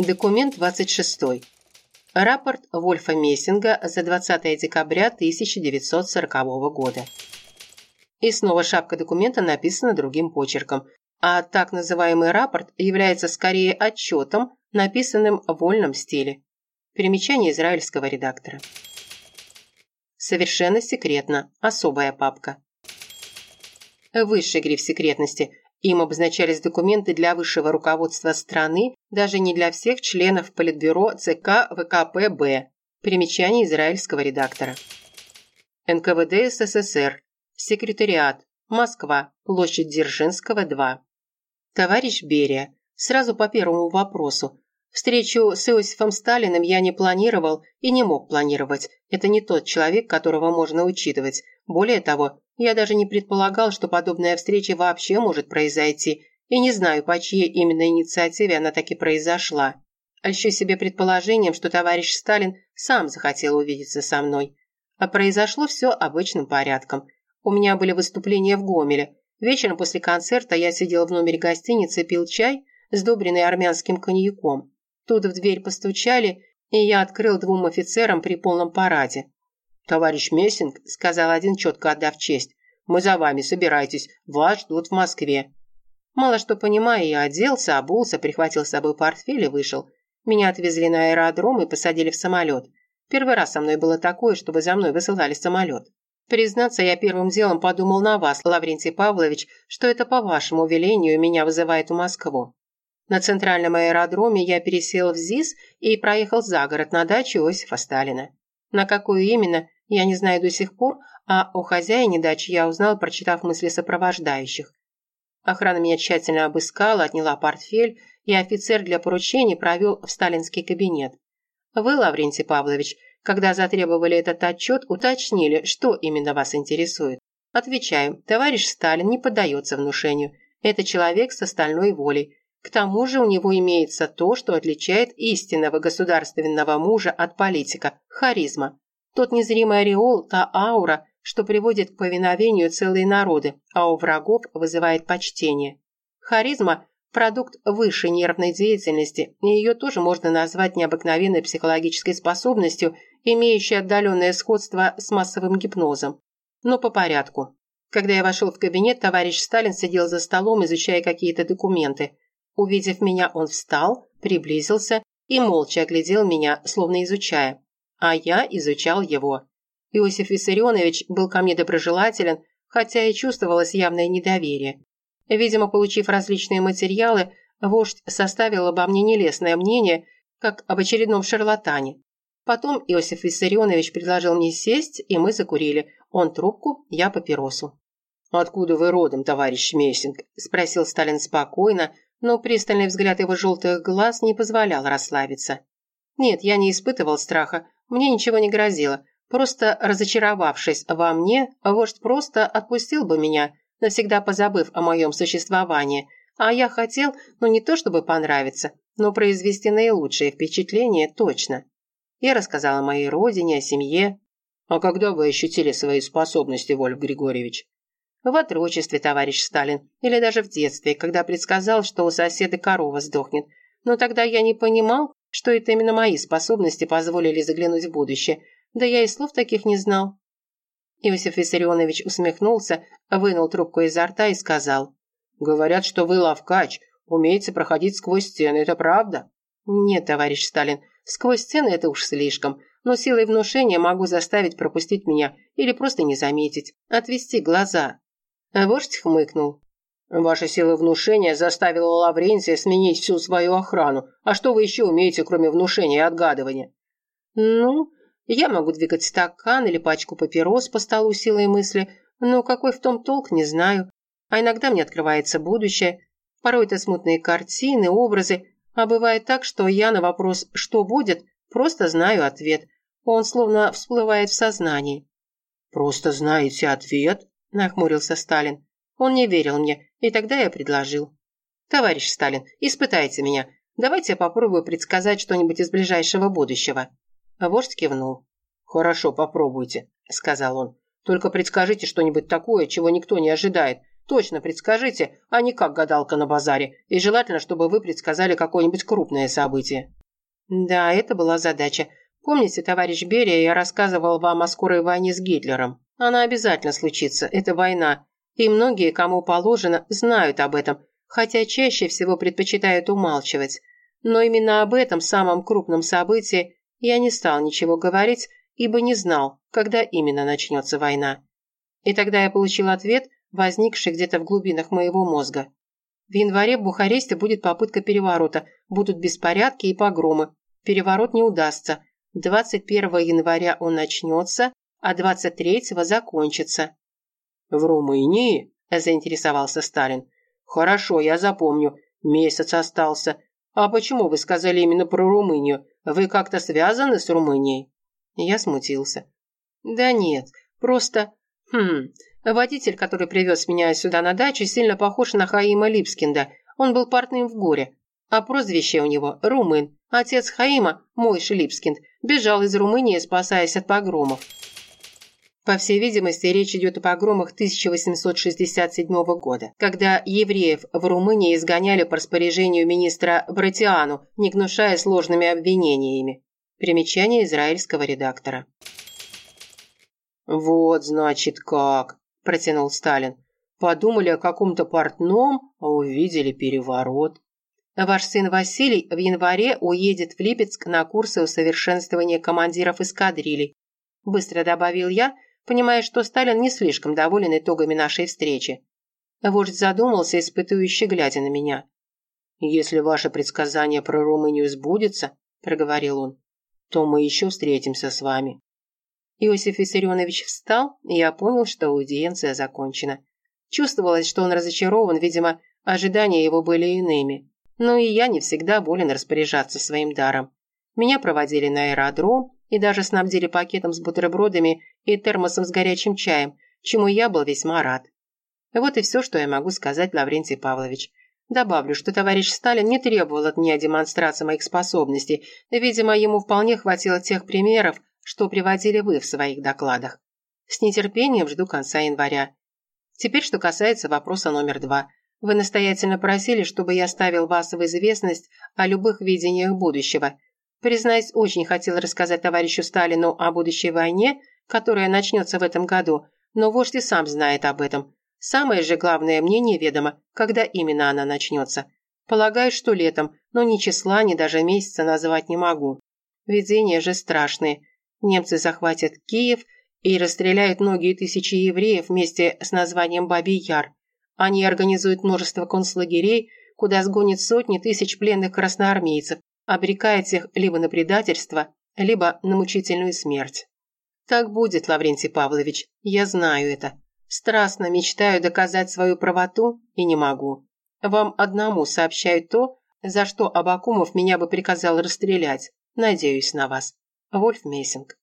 Документ 26. Рапорт Вольфа Мессинга за 20 декабря 1940 года. И снова шапка документа написана другим почерком, а так называемый рапорт является скорее отчетом, написанным в вольном стиле. Примечание израильского редактора. Совершенно секретно. Особая папка. Высший гриф секретности. Им обозначались документы для высшего руководства страны, даже не для всех членов Политбюро ЦК ВКПБ. Примечание израильского редактора. НКВД СССР. Секретариат. Москва. Площадь Дзержинского, 2. Товарищ Берия, сразу по первому вопросу. Встречу с Иосифом Сталиным я не планировал и не мог планировать. Это не тот человек, которого можно учитывать. Более того, я даже не предполагал, что подобная встреча вообще может произойти, и не знаю, по чьей именно инициативе она таки произошла. Ощу себе предположением, что товарищ Сталин сам захотел увидеться со мной. А произошло все обычным порядком. У меня были выступления в Гомеле. Вечером после концерта я сидел в номере гостиницы, пил чай, сдобренный армянским коньяком. Тут в дверь постучали, и я открыл двум офицерам при полном параде. «Товарищ Мессинг», — сказал один, четко отдав честь, — «мы за вами, собирайтесь, вас ждут в Москве». Мало что понимая, я оделся, обулся, прихватил с собой портфель и вышел. Меня отвезли на аэродром и посадили в самолет. Первый раз со мной было такое, чтобы за мной высылали самолет. Признаться, я первым делом подумал на вас, Лаврентий Павлович, что это по вашему велению меня вызывает в Москву. На центральном аэродроме я пересел в ЗИС и проехал за город на дачу Иосифа Сталина. На какую именно, я не знаю до сих пор, а о хозяине дачи я узнал, прочитав мысли сопровождающих. Охрана меня тщательно обыскала, отняла портфель, и офицер для поручений провел в сталинский кабинет. Вы, Лаврентий Павлович, когда затребовали этот отчет, уточнили, что именно вас интересует. Отвечаю, товарищ Сталин не поддается внушению. Это человек с остальной волей. К тому же у него имеется то, что отличает истинного государственного мужа от политика – харизма. Тот незримый ореол, та аура, что приводит к повиновению целые народы, а у врагов вызывает почтение. Харизма – продукт высшей нервной деятельности, и ее тоже можно назвать необыкновенной психологической способностью, имеющей отдаленное сходство с массовым гипнозом. Но по порядку. Когда я вошел в кабинет, товарищ Сталин сидел за столом, изучая какие-то документы. Увидев меня, он встал, приблизился и молча оглядел меня, словно изучая а я изучал его. Иосиф Виссарионович был ко мне доброжелателен, хотя и чувствовалось явное недоверие. Видимо, получив различные материалы, вождь составил обо мне нелестное мнение, как об очередном шарлатане. Потом Иосиф Виссарионович предложил мне сесть, и мы закурили. Он трубку, я папиросу. «Откуда вы родом, товарищ Мессинг?» – спросил Сталин спокойно, но пристальный взгляд его желтых глаз не позволял расслабиться. Нет, я не испытывал страха, мне ничего не грозило. Просто разочаровавшись во мне, вождь просто отпустил бы меня, навсегда позабыв о моем существовании. А я хотел, ну не то чтобы понравиться, но произвести наилучшее впечатление точно. Я рассказала о моей родине, о семье. «А когда вы ощутили свои способности, Вольф Григорьевич?» В отрочестве, товарищ Сталин, или даже в детстве, когда предсказал, что у соседа корова сдохнет. Но тогда я не понимал, что это именно мои способности позволили заглянуть в будущее, да я и слов таких не знал. Иосиф Виссарионович усмехнулся, вынул трубку изо рта и сказал. «Говорят, что вы лавкач, умеете проходить сквозь стены, это правда?» «Нет, товарищ Сталин, сквозь стены это уж слишком, но силой внушения могу заставить пропустить меня или просто не заметить, отвести глаза». Вождь хмыкнул. Ваша сила внушения заставила Лаврентия сменить всю свою охрану. А что вы еще умеете, кроме внушения и отгадывания? Ну, я могу двигать стакан или пачку папирос по столу силой мысли, но какой в том толк, не знаю. А иногда мне открывается будущее. Порой это смутные картины, образы, а бывает так, что я на вопрос «что будет?» просто знаю ответ. Он словно всплывает в сознании. «Просто знаете ответ?» – нахмурился Сталин. Он не верил мне, и тогда я предложил. «Товарищ Сталин, испытайте меня. Давайте я попробую предсказать что-нибудь из ближайшего будущего». Вождь кивнул. «Хорошо, попробуйте», — сказал он. «Только предскажите что-нибудь такое, чего никто не ожидает. Точно предскажите, а не как гадалка на базаре. И желательно, чтобы вы предсказали какое-нибудь крупное событие». Да, это была задача. Помните, товарищ Берия, я рассказывал вам о скорой войне с Гитлером? Она обязательно случится, это война. И многие, кому положено, знают об этом, хотя чаще всего предпочитают умалчивать. Но именно об этом самом крупном событии я не стал ничего говорить, ибо не знал, когда именно начнется война. И тогда я получил ответ, возникший где-то в глубинах моего мозга. В январе в Бухаресте будет попытка переворота, будут беспорядки и погромы. Переворот не удастся. 21 января он начнется, а 23-го закончится. «В Румынии?» – заинтересовался Сталин. «Хорошо, я запомню. Месяц остался. А почему вы сказали именно про Румынию? Вы как-то связаны с Румынией?» Я смутился. «Да нет, просто... Хм, водитель, который привез меня сюда на дачу, сильно похож на Хаима Липскинда. Он был партнером в горе. А прозвище у него – Румын. Отец Хаима, Мойши Липскинд, бежал из Румынии, спасаясь от погромов. По всей видимости, речь идет о погромах 1867 года, когда евреев в Румынии изгоняли по распоряжению министра Братиану, не гнушая сложными обвинениями. Примечание израильского редактора. «Вот, значит, как!» – протянул Сталин. «Подумали о каком-то портном, а увидели переворот». Ваш сын Василий в январе уедет в Липецк на курсы усовершенствования командиров эскадрилей. Быстро добавил я, понимая, что Сталин не слишком доволен итогами нашей встречи. Вождь задумался, испытывающе глядя на меня. «Если ваше предсказание про Румынию сбудется, — проговорил он, — то мы еще встретимся с вами». Иосиф Виссарионович встал, и я понял, что аудиенция закончена. Чувствовалось, что он разочарован, видимо, ожидания его были иными. Но и я не всегда волен распоряжаться своим даром. Меня проводили на аэродром и даже снабдили пакетом с бутербродами и термосом с горячим чаем, чему я был весьма рад. Вот и все, что я могу сказать, Лаврентий Павлович. Добавлю, что товарищ Сталин не требовал от меня демонстрации моих способностей. Видимо, ему вполне хватило тех примеров, что приводили вы в своих докладах. С нетерпением жду конца января. Теперь, что касается вопроса номер два – вы настоятельно просили, чтобы я ставил вас в известность о любых видениях будущего. Признаюсь, очень хотел рассказать товарищу Сталину о будущей войне, которая начнется в этом году, но вождь и сам знает об этом. Самое же главное мне неведомо, когда именно она начнется. Полагаю, что летом, но ни числа, ни даже месяца назвать не могу. Видения же страшные. Немцы захватят Киев и расстреляют многие тысячи евреев вместе с названием Бабий Яр. Они организуют множество концлагерей, куда сгонят сотни тысяч пленных красноармейцев, обрекая их либо на предательство, либо на мучительную смерть. Так будет, Лаврентий Павлович, я знаю это. Страстно мечтаю доказать свою правоту и не могу. Вам одному сообщаю то, за что Абакумов меня бы приказал расстрелять. Надеюсь на вас. Вольф Мессинг.